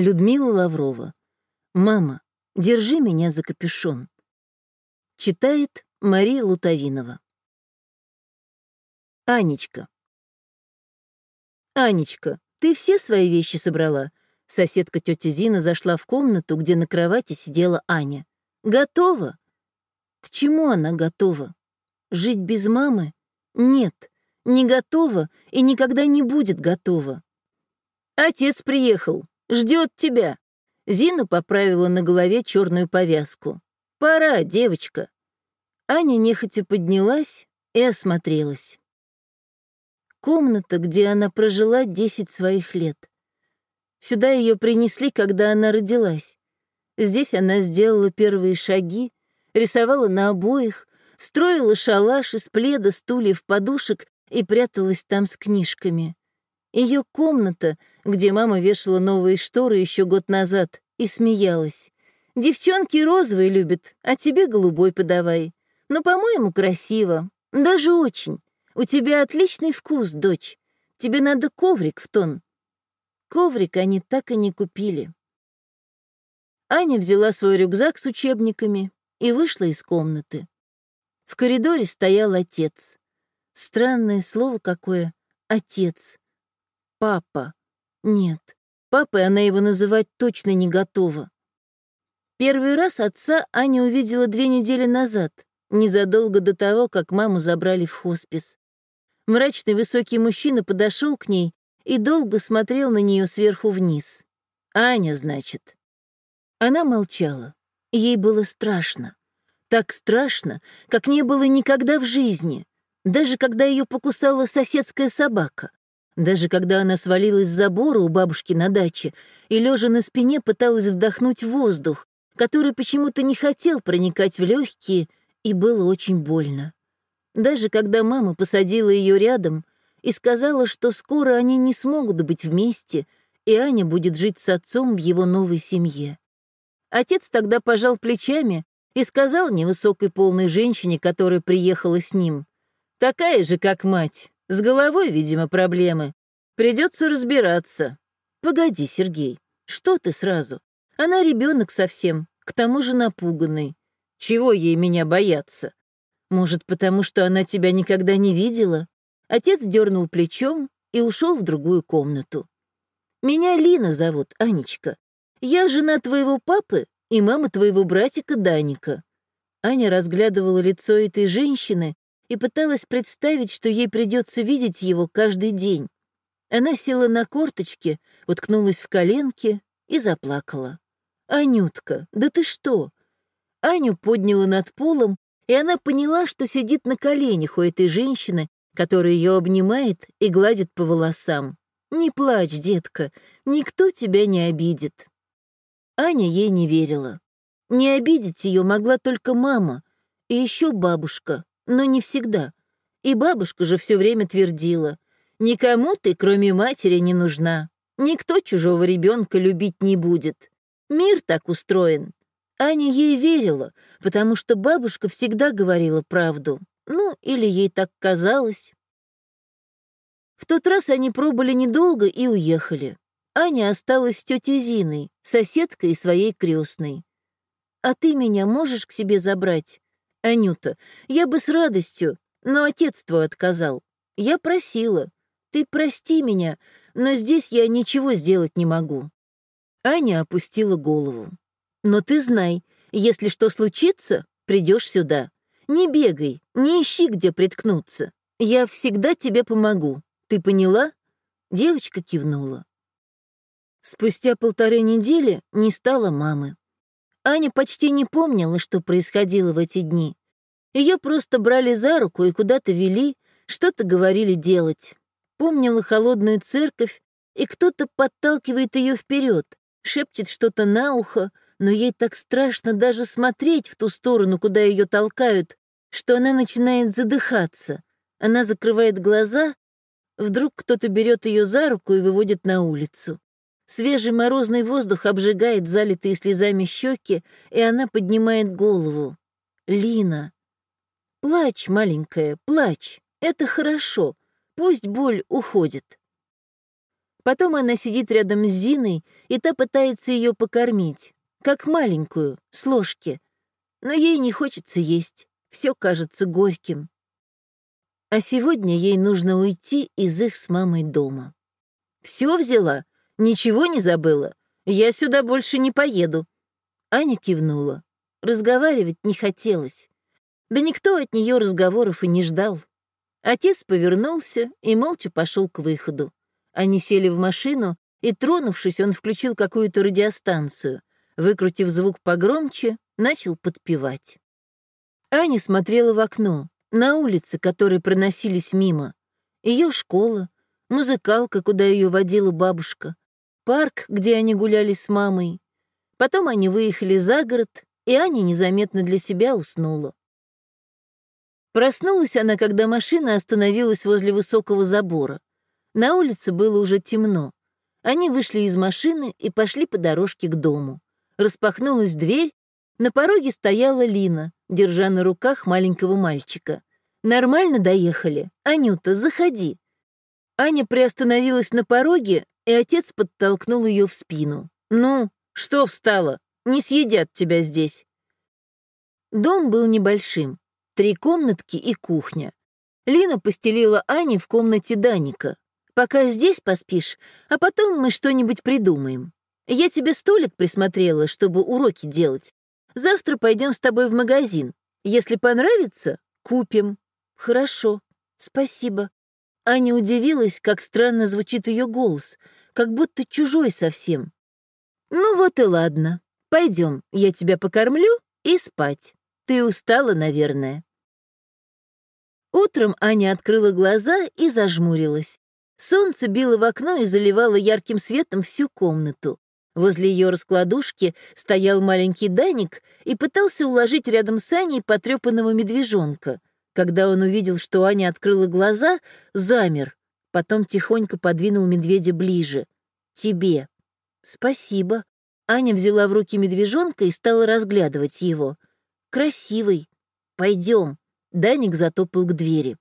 Людмила Лаврова. «Мама, держи меня за капюшон». Читает Мария Лутовинова. Анечка. «Анечка, ты все свои вещи собрала?» Соседка тетя Зина зашла в комнату, где на кровати сидела Аня. «Готова?» К чему она готова? Жить без мамы? Нет, не готова и никогда не будет готова. Отец приехал, ждет тебя. Зина поправила на голове черную повязку. Пора, девочка. Аня нехотя поднялась и осмотрелась. Комната, где она прожила десять своих лет. Сюда ее принесли, когда она родилась. Здесь она сделала первые шаги, рисовала на обоих, строила шалаш из пледа, стульев, подушек и пряталась там с книжками. Ее комната, где мама вешала новые шторы еще год назад, и смеялась. «Девчонки розовый любят, а тебе голубой подавай. Но, по-моему, красиво, даже очень. У тебя отличный вкус, дочь. Тебе надо коврик в тон». Коврик они так и не купили. Аня взяла свой рюкзак с учебниками и вышла из комнаты. В коридоре стоял отец. Странное слово какое — отец. Папа. Нет, папой она его называть точно не готова. Первый раз отца Аня увидела две недели назад, незадолго до того, как маму забрали в хоспис. Мрачный высокий мужчина подошел к ней и долго смотрел на нее сверху вниз. «Аня, значит». Она молчала. Ей было страшно. Так страшно, как не было никогда в жизни, даже когда ее покусала соседская собака, даже когда она свалилась с забора у бабушки на даче и, лежа на спине, пыталась вдохнуть воздух, который почему-то не хотел проникать в легкие, и было очень больно. Даже когда мама посадила ее рядом и сказала, что скоро они не смогут быть вместе, и Аня будет жить с отцом в его новой семье. Отец тогда пожал плечами и сказал невысокой полной женщине, которая приехала с ним. «Такая же, как мать. С головой, видимо, проблемы. Придется разбираться». «Погоди, Сергей, что ты сразу? Она ребенок совсем, к тому же напуганный. Чего ей меня бояться? Может, потому что она тебя никогда не видела?» Отец дернул плечом и ушел в другую комнату. «Меня Лина зовут, Анечка. Я жена твоего папы и мама твоего братика Даника». Аня разглядывала лицо этой женщины и пыталась представить, что ей придется видеть его каждый день. Она села на корточки, уткнулась в коленки и заплакала. «Анютка, да ты что?» Аню подняла над полом, и она поняла, что сидит на коленях у этой женщины, которая ее обнимает и гладит по волосам. «Не плачь, детка, никто тебя не обидит». Аня ей не верила. Не обидеть ее могла только мама и еще бабушка, но не всегда. И бабушка же все время твердила, «Никому ты, кроме матери, не нужна. Никто чужого ребенка любить не будет. Мир так устроен». Аня ей верила, потому что бабушка всегда говорила правду. Ну, или ей так казалось. В тот раз они пробыли недолго и уехали. Аня осталась с тетей Зиной, соседкой своей крестной. «А ты меня можешь к себе забрать?» «Анюта, я бы с радостью, но отец твой отказал. Я просила. Ты прости меня, но здесь я ничего сделать не могу». Аня опустила голову. «Но ты знай, если что случится, придешь сюда. Не бегай, не ищи, где приткнуться. Я всегда тебе помогу. Ты поняла?» Девочка кивнула. Спустя полторы недели не стало мамы. Аня почти не помнила, что происходило в эти дни. Ее просто брали за руку и куда-то вели, что-то говорили делать. Помнила холодную церковь, и кто-то подталкивает ее вперед, шепчет что-то на ухо, но ей так страшно даже смотреть в ту сторону, куда ее толкают, что она начинает задыхаться. Она закрывает глаза, вдруг кто-то берет ее за руку и выводит на улицу. Свежий морозный воздух обжигает залитые слезами щеки, и она поднимает голову. Лина. Плачь, маленькая, плачь. Это хорошо. Пусть боль уходит. Потом она сидит рядом с Зиной, и та пытается ее покормить, как маленькую, с ложки. Но ей не хочется есть, все кажется горьким. А сегодня ей нужно уйти из их с мамой дома. Все взяла? Ничего не забыла? Я сюда больше не поеду. Аня кивнула. Разговаривать не хотелось. Да никто от нее разговоров и не ждал. Отец повернулся и молча пошел к выходу. Они сели в машину, и, тронувшись, он включил какую-то радиостанцию. Выкрутив звук погромче, начал подпевать. Аня смотрела в окно, на улицы, которые проносились мимо. Ее школа, музыкалка, куда ее водила бабушка, парк, где они гуляли с мамой. Потом они выехали за город, и Аня незаметно для себя уснула. Проснулась она, когда машина остановилась возле высокого забора. На улице было уже темно. Они вышли из машины и пошли по дорожке к дому. Распахнулась дверь, на пороге стояла Лина, держа на руках маленького мальчика. «Нормально доехали? Анюта, заходи». Аня приостановилась на пороге, и отец подтолкнул ее в спину. «Ну, что встала? Не съедят тебя здесь». Дом был небольшим. Три комнатки и кухня. Лина постелила Ане в комнате Даника. «Пока здесь поспишь, а потом мы что-нибудь придумаем. Я тебе столик присмотрела, чтобы уроки делать. Завтра пойдем с тобой в магазин. Если понравится, купим». «Хорошо, спасибо». Аня удивилась, как странно звучит ее голос, как будто чужой совсем. «Ну вот и ладно. Пойдем, я тебя покормлю и спать. Ты устала, наверное». Утром Аня открыла глаза и зажмурилась. Солнце било в окно и заливало ярким светом всю комнату. Возле ее раскладушки стоял маленький Даник и пытался уложить рядом с Аней потрепанного медвежонка. Когда он увидел, что Аня открыла глаза, замер. Потом тихонько подвинул медведя ближе. «Тебе». «Спасибо». Аня взяла в руки медвежонка и стала разглядывать его. «Красивый. Пойдем». Даник затопал к двери.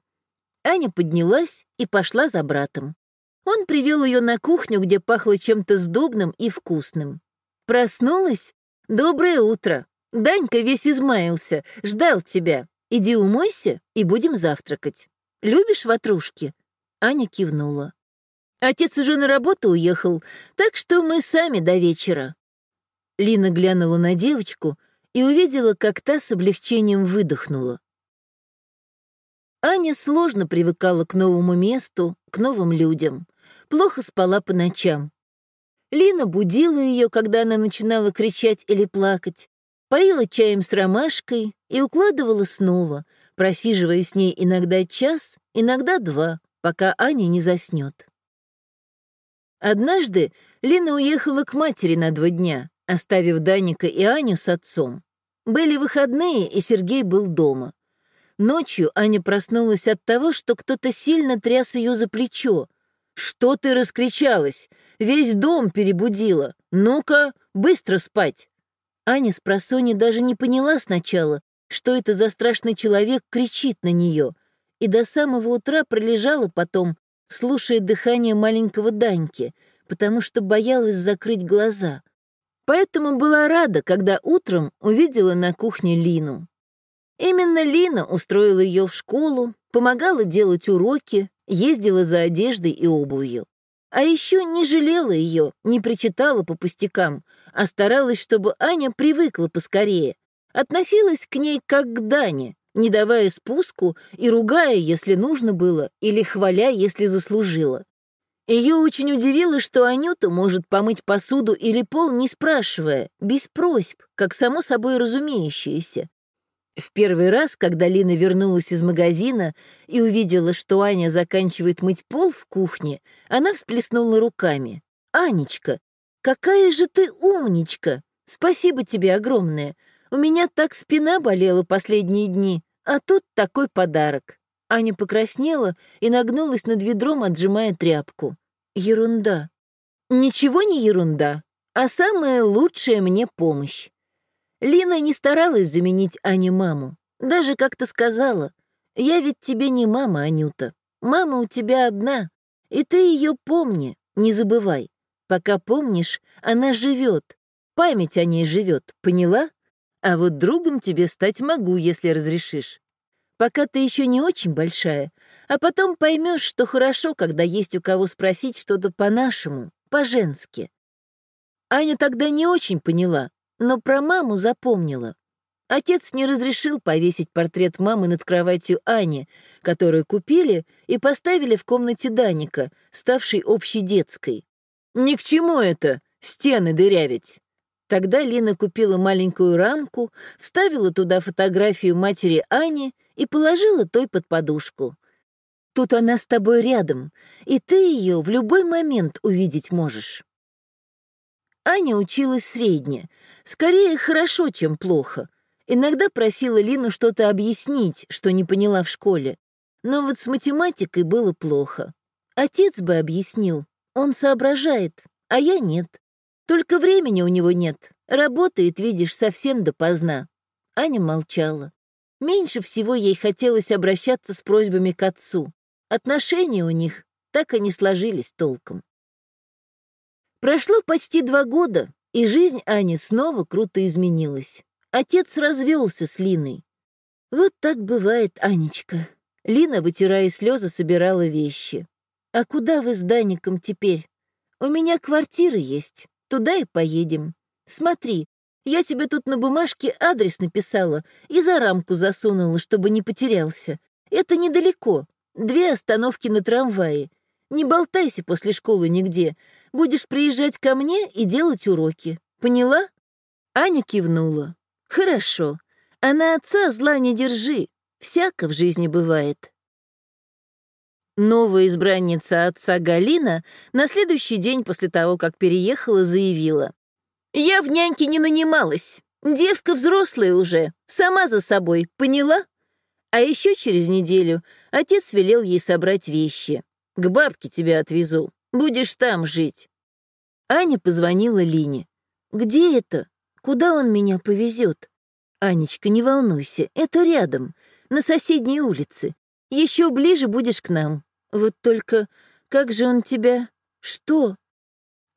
Аня поднялась и пошла за братом. Он привел ее на кухню, где пахло чем-то сдобным и вкусным. Проснулась? Доброе утро. Данька весь измаялся, ждал тебя. Иди умойся, и будем завтракать. Любишь ватрушки?» Аня кивнула. «Отец уже на работу уехал, так что мы сами до вечера». Лина глянула на девочку и увидела, как та с облегчением выдохнула. Аня сложно привыкала к новому месту, к новым людям. Плохо спала по ночам. Лина будила ее, когда она начинала кричать или плакать, поила чаем с ромашкой и укладывала снова, просиживая с ней иногда час, иногда два, пока Аня не заснет. Однажды Лина уехала к матери на два дня, оставив Даника и Аню с отцом. Были выходные, и Сергей был дома. Ночью Аня проснулась от того, что кто-то сильно тряс ее за плечо. «Что ты раскричалась? Весь дом перебудила. Ну-ка, быстро спать!» Аня с просони даже не поняла сначала, что это за страшный человек кричит на нее, и до самого утра пролежала потом, слушая дыхание маленького Даньки, потому что боялась закрыть глаза. Поэтому была рада, когда утром увидела на кухне Лину. Именно Лина устроила ее в школу, помогала делать уроки, ездила за одеждой и обувью. А еще не жалела ее, не причитала по пустякам, а старалась, чтобы Аня привыкла поскорее. Относилась к ней как к Дане, не давая спуску и ругая, если нужно было, или хваля, если заслужила. Ее очень удивило, что Анюта может помыть посуду или пол, не спрашивая, без просьб, как само собой разумеющееся. В первый раз, когда Лина вернулась из магазина и увидела, что Аня заканчивает мыть пол в кухне, она всплеснула руками. «Анечка, какая же ты умничка! Спасибо тебе огромное! У меня так спина болела последние дни, а тут такой подарок!» Аня покраснела и нагнулась над ведром, отжимая тряпку. «Ерунда!» «Ничего не ерунда, а самая лучшая мне помощь. Лина не старалась заменить Ане маму. Даже как-то сказала, «Я ведь тебе не мама, Анюта. Мама у тебя одна, и ты ее помни. Не забывай, пока помнишь, она живет. Память о ней живет, поняла? А вот другом тебе стать могу, если разрешишь. Пока ты еще не очень большая, а потом поймешь, что хорошо, когда есть у кого спросить что-то по-нашему, по-женски. Аня тогда не очень поняла, но про маму запомнила. Отец не разрешил повесить портрет мамы над кроватью Ани, которую купили и поставили в комнате Даника, ставшей общей детской. «Ни к чему это, стены дырявить!» Тогда Лина купила маленькую рамку, вставила туда фотографию матери Ани и положила той под подушку. Тут она с тобой рядом, и ты ее в любой момент увидеть можешь. Аня училась средне, скорее хорошо, чем плохо. Иногда просила Лину что-то объяснить, что не поняла в школе. Но вот с математикой было плохо. Отец бы объяснил, он соображает, а я нет. Только времени у него нет, работает, видишь, совсем допоздна. Аня молчала. Меньше всего ей хотелось обращаться с просьбами к отцу. Отношения у них так и не сложились толком. Прошло почти два года, и жизнь Ани снова круто изменилась. Отец развелся с Линой. Вот так бывает, Анечка. Лина, вытирая слезы, собирала вещи. А куда вы с Даником теперь? У меня квартира есть, туда и поедем. Смотри, я тебе тут на бумажке адрес написала и за рамку засунула, чтобы не потерялся. Это недалеко, две остановки на трамвае. Не болтайся после школы нигде. Будешь приезжать ко мне и делать уроки. Поняла?» Аня кивнула. «Хорошо. А на отца зла не держи. Всяко в жизни бывает». Новая избранница отца Галина на следующий день после того, как переехала, заявила. «Я в няньке не нанималась. Девка взрослая уже, сама за собой, поняла?» А еще через неделю отец велел ей собрать вещи. К бабке тебя отвезу. Будешь там жить». Аня позвонила Лине. «Где это? Куда он меня повезет?» «Анечка, не волнуйся, это рядом, на соседней улице. Еще ближе будешь к нам. Вот только как же он тебя... Что?»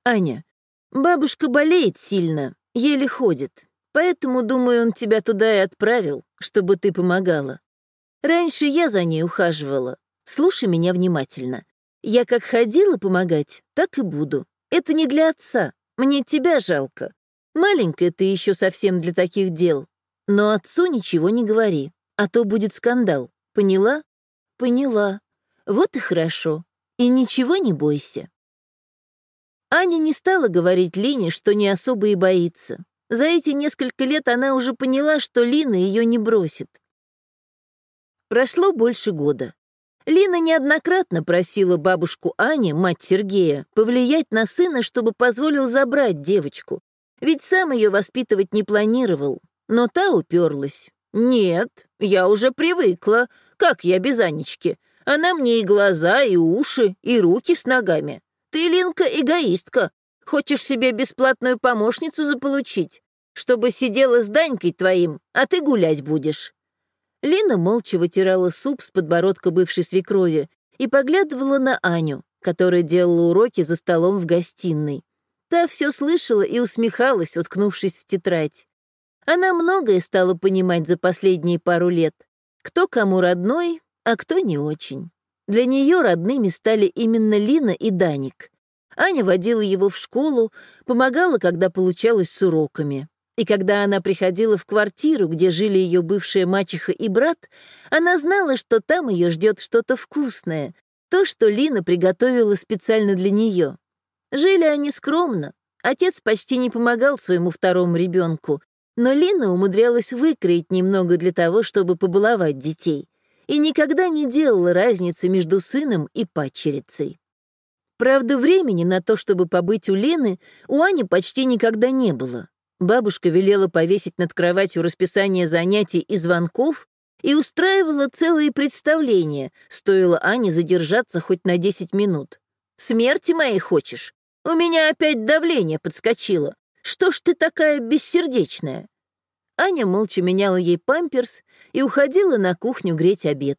«Аня, бабушка болеет сильно, еле ходит, поэтому, думаю, он тебя туда и отправил, чтобы ты помогала. Раньше я за ней ухаживала. Слушай меня внимательно. Я как ходила помогать, так и буду. Это не для отца. Мне тебя жалко. Маленькая ты еще совсем для таких дел. Но отцу ничего не говори, а то будет скандал. Поняла? Поняла. Вот и хорошо. И ничего не бойся. Аня не стала говорить Лине, что не особо и боится. За эти несколько лет она уже поняла, что Лина ее не бросит. Прошло больше года. Лина неоднократно просила бабушку Ани, мать Сергея, повлиять на сына, чтобы позволил забрать девочку. Ведь сам ее воспитывать не планировал. Но та уперлась. «Нет, я уже привыкла. Как я без Анечки? Она мне и глаза, и уши, и руки с ногами. Ты, Линка, эгоистка. Хочешь себе бесплатную помощницу заполучить, чтобы сидела с Данькой твоим, а ты гулять будешь. Лина молча вытирала суп с подбородка бывшей свекрови и поглядывала на Аню, которая делала уроки за столом в гостиной. Та все слышала и усмехалась, уткнувшись в тетрадь. Она многое стала понимать за последние пару лет. Кто кому родной, а кто не очень. Для нее родными стали именно Лина и Даник. Аня водила его в школу, помогала, когда получалось с уроками. И когда она приходила в квартиру, где жили ее бывшая мачеха и брат, она знала, что там ее ждет что-то вкусное, то, что Лина приготовила специально для нее. Жили они скромно. Отец почти не помогал своему второму ребенку, но Лина умудрялась выкроить немного для того, чтобы побаловать детей, и никогда не делала разницы между сыном и падчерицей. Правда, времени на то, чтобы побыть у Лены, у Ани почти никогда не было. Бабушка велела повесить над кроватью расписание занятий и звонков и устраивала целые представления, стоило Ане задержаться хоть на 10 минут. «Смерти моей хочешь? У меня опять давление подскочило. Что ж ты такая бессердечная?» Аня молча меняла ей памперс и уходила на кухню греть обед.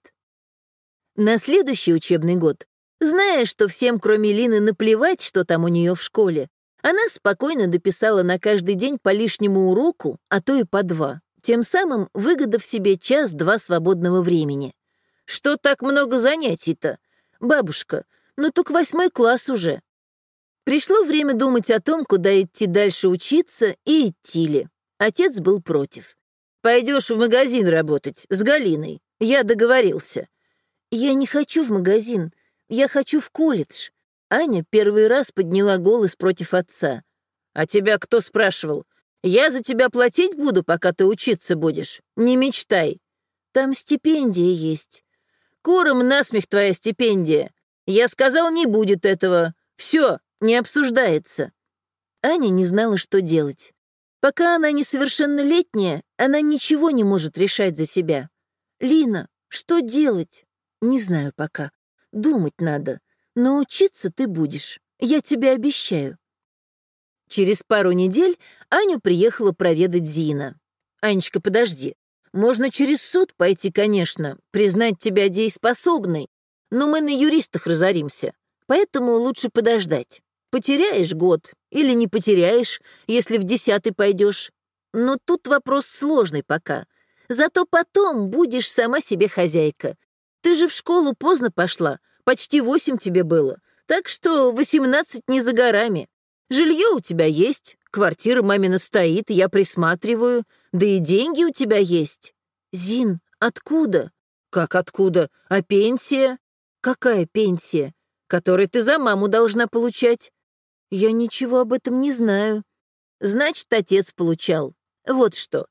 На следующий учебный год Зная, что всем, кроме Лины, наплевать, что там у нее в школе, она спокойно дописала на каждый день по лишнему уроку, а то и по два, тем самым выгодав себе час-два свободного времени. «Что так много занятий-то? Бабушка, ну так восьмой класс уже». Пришло время думать о том, куда идти дальше учиться и идти ли. Отец был против. Пойдешь в магазин работать с Галиной. Я договорился. Я не хочу в магазин. Я хочу в колледж. Аня первый раз подняла голос против отца. «А тебя кто спрашивал? Я за тебя платить буду, пока ты учиться будешь. Не мечтай. Там стипендия есть. Куром насмех твоя стипендия. Я сказал, не будет этого. Все, не обсуждается». Аня не знала, что делать. Пока она несовершеннолетняя, она ничего не может решать за себя. «Лина, что делать?» «Не знаю пока. Думать надо. Но учиться ты будешь. Я тебе обещаю». Через пару недель Аню приехала проведать Зина. «Анечка, подожди. Можно через суд пойти, конечно, признать тебя дееспособной, но мы на юристах разоримся, поэтому лучше подождать. Потеряешь год или не потеряешь, если в десятый пойдешь. Но тут вопрос сложный пока. Зато потом будешь сама себе хозяйка. Ты же в школу поздно пошла, Почти восемь тебе было, так что восемнадцать не за горами. Жилье у тебя есть, квартира мамина стоит, я присматриваю, да и деньги у тебя есть. Зин, откуда? Как откуда? А пенсия? Какая пенсия? Которую ты за маму должна получать? Я ничего об этом не знаю. Значит, отец получал. Вот что.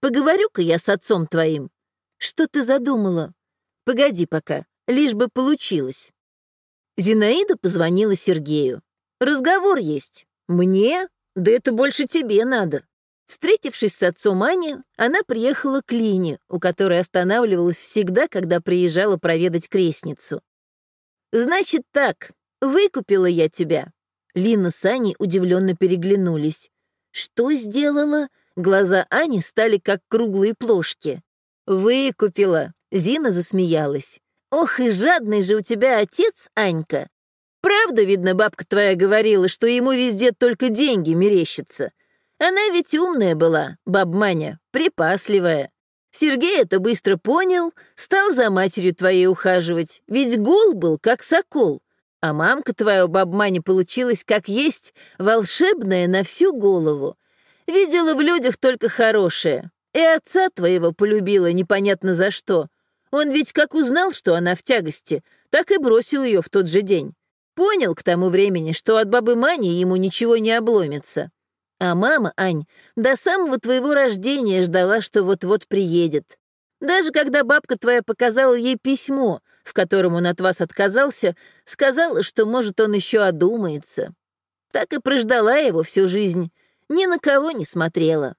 Поговорю-ка я с отцом твоим. Что ты задумала? Погоди пока лишь бы получилось. Зинаида позвонила Сергею. «Разговор есть. Мне? Да это больше тебе надо». Встретившись с отцом Ани, она приехала к Лине, у которой останавливалась всегда, когда приезжала проведать крестницу. «Значит так, выкупила я тебя». Лина с Аней удивленно переглянулись. «Что сделала?» Глаза Ани стали как круглые плошки. «Выкупила», — Зина засмеялась. Ох и жадный же у тебя отец, Анька. Правда, видно, бабка твоя говорила, что ему везде только деньги мерещатся. Она ведь умная была, баб Маня, припасливая. Сергей это быстро понял, стал за матерью твоей ухаживать, ведь гол был, как сокол. А мамка твоя у баб Мани получилась, как есть, волшебная на всю голову. Видела в людях только хорошее. И отца твоего полюбила непонятно за что — он ведь как узнал, что она в тягости, так и бросил ее в тот же день. Понял к тому времени, что от бабы Мани ему ничего не обломится. А мама, Ань, до самого твоего рождения ждала, что вот-вот приедет. Даже когда бабка твоя показала ей письмо, в котором он от вас отказался, сказала, что, может, он еще одумается. Так и прождала его всю жизнь, ни на кого не смотрела.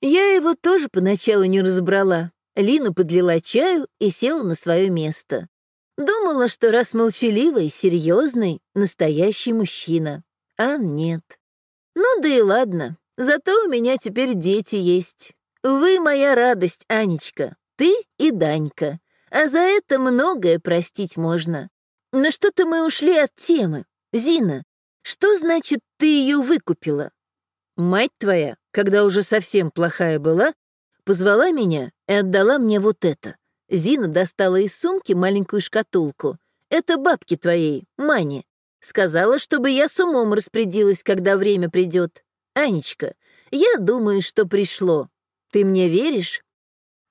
Я его тоже поначалу не разобрала, Лину подлила чаю и села на свое место. Думала, что раз молчаливый, серьезный, настоящий мужчина. А нет. Ну да и ладно, зато у меня теперь дети есть. Вы моя радость, Анечка, ты и Данька. А за это многое простить можно. Но что-то мы ушли от темы. Зина, что значит ты ее выкупила? Мать твоя, когда уже совсем плохая была, Позвала меня и отдала мне вот это. Зина достала из сумки маленькую шкатулку. Это бабки твоей, Мани. Сказала, чтобы я с умом распорядилась, когда время придет. Анечка, я думаю, что пришло. Ты мне веришь?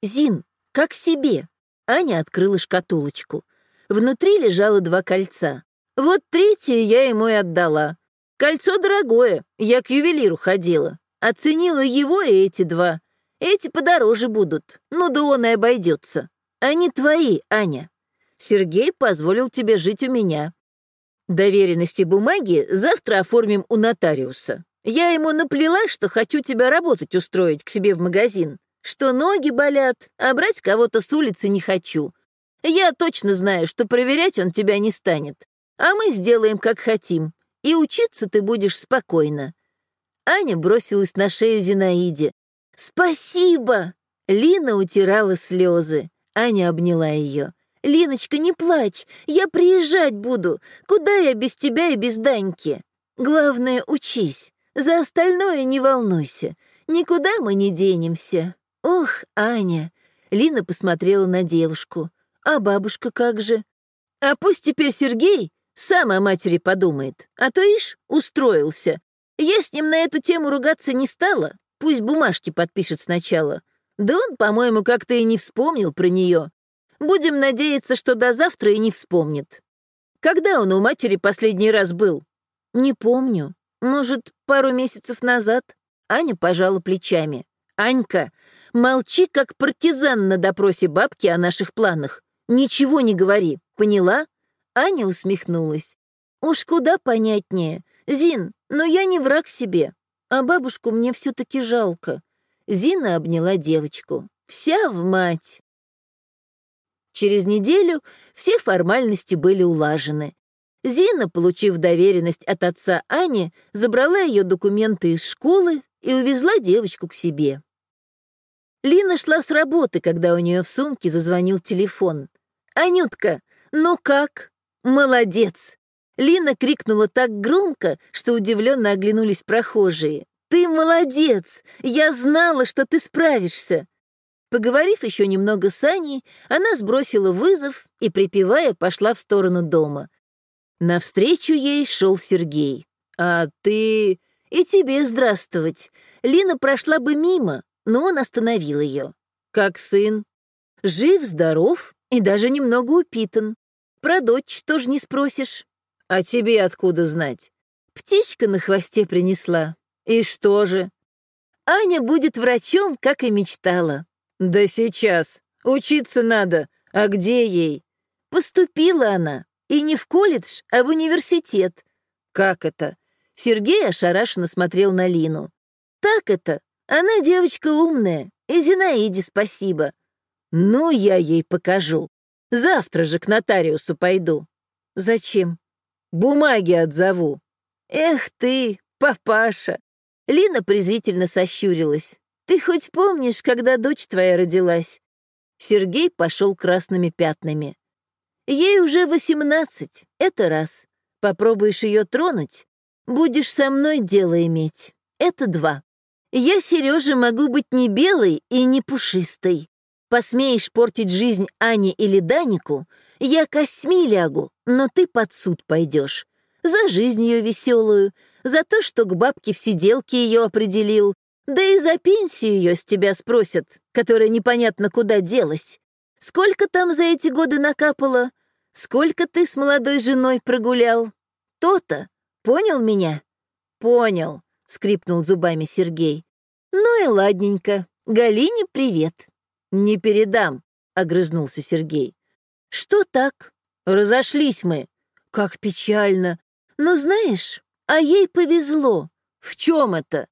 Зин, как себе. Аня открыла шкатулочку. Внутри лежало два кольца. Вот третье я ему и отдала. Кольцо дорогое, я к ювелиру ходила. Оценила его и эти два. Эти подороже будут, ну да он и обойдется. Они твои, Аня. Сергей позволил тебе жить у меня. Доверенности бумаги завтра оформим у нотариуса. Я ему наплела, что хочу тебя работать устроить к себе в магазин, что ноги болят, а брать кого-то с улицы не хочу. Я точно знаю, что проверять он тебя не станет. А мы сделаем, как хотим, и учиться ты будешь спокойно. Аня бросилась на шею Зинаиде, «Спасибо!» Лина утирала слезы. Аня обняла ее. Линочка, не плачь, я приезжать буду. Куда я без тебя и без Даньки? Главное, учись. За остальное не волнуйся. Никуда мы не денемся. Ох, Аня. Лина посмотрела на девушку. А бабушка как же? А пусть теперь Сергей сам о матери подумает. А то, ишь, устроился. Я с ним на эту тему ругаться не стала. Пусть бумажки подпишет сначала. Да он, по-моему, как-то и не вспомнил про нее. Будем надеяться, что до завтра и не вспомнит. Когда он у матери последний раз был? Не помню. Может, пару месяцев назад? Аня пожала плечами. Анька, молчи, как партизан на допросе бабки о наших планах. Ничего не говори, поняла? Аня усмехнулась. Уж куда понятнее. Зин, но я не враг себе. А бабушку мне все-таки жалко. Зина обняла девочку. Вся в мать. Через неделю все формальности были улажены. Зина, получив доверенность от отца Ани, забрала ее документы из школы и увезла девочку к себе. Лина шла с работы, когда у нее в сумке зазвонил телефон. «Анютка, ну как? Молодец!» Лина крикнула так громко, что удивленно оглянулись прохожие. «Ты молодец! Я знала, что ты справишься!» Поговорив еще немного с Аней, она сбросила вызов и, припевая, пошла в сторону дома. Навстречу ей шел Сергей. «А ты...» «И тебе здравствовать. Лина прошла бы мимо, но он остановил ее. Как сын. Жив, здоров и даже немного упитан. Про дочь тоже не спросишь. А тебе откуда знать? Птичка на хвосте принесла. И что же? Аня будет врачом, как и мечтала. «Да сейчас. Учиться надо. А где ей?» Поступила она. И не в колледж, а в университет. «Как это?» Сергей ошарашенно смотрел на Лину. «Так это. Она девочка умная. И Зинаиде спасибо. Ну, я ей покажу. Завтра же к нотариусу пойду. Зачем? Бумаги отзову. Эх ты, папаша. Лина презрительно сощурилась. Ты хоть помнишь, когда дочь твоя родилась?» Сергей пошел красными пятнами. «Ей уже восемнадцать, это раз. Попробуешь ее тронуть, будешь со мной дело иметь. Это два. Я, Сережа, могу быть не белой и не пушистой. Посмеешь портить жизнь Ане или Данику, я косьми лягу, но ты под суд пойдешь. За жизнь ее веселую, за то, что к бабке в сиделке ее определил, да и за пенсию ее с тебя спросят, которая непонятно куда делась. Сколько там за эти годы накапало? Сколько ты с молодой женой прогулял? То-то. Понял меня? Понял, скрипнул зубами Сергей. Ну и ладненько. Галине привет. Не передам, огрызнулся Сергей. Что так? Разошлись мы. Как печально. Но знаешь, а ей повезло. В чем это?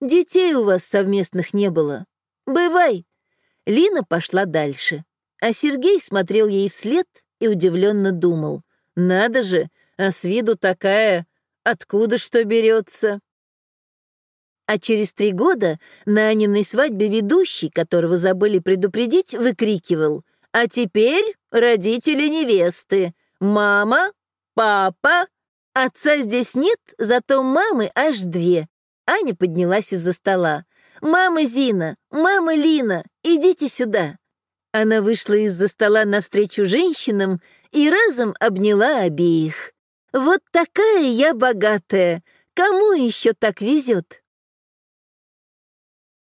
Детей у вас совместных не было. Бывай. Лина пошла дальше, а Сергей смотрел ей вслед и удивленно думал. Надо же, а с виду такая, откуда что берется. А через три года на Аниной свадьбе ведущий, которого забыли предупредить, выкрикивал «А теперь родители невесты! Мама, папа! Отца здесь нет, зато мамы аж две. Аня поднялась из-за стола. «Мама Зина! Мама Лина! Идите сюда!» Она вышла из-за стола навстречу женщинам и разом обняла обеих. «Вот такая я богатая! Кому еще так везет?»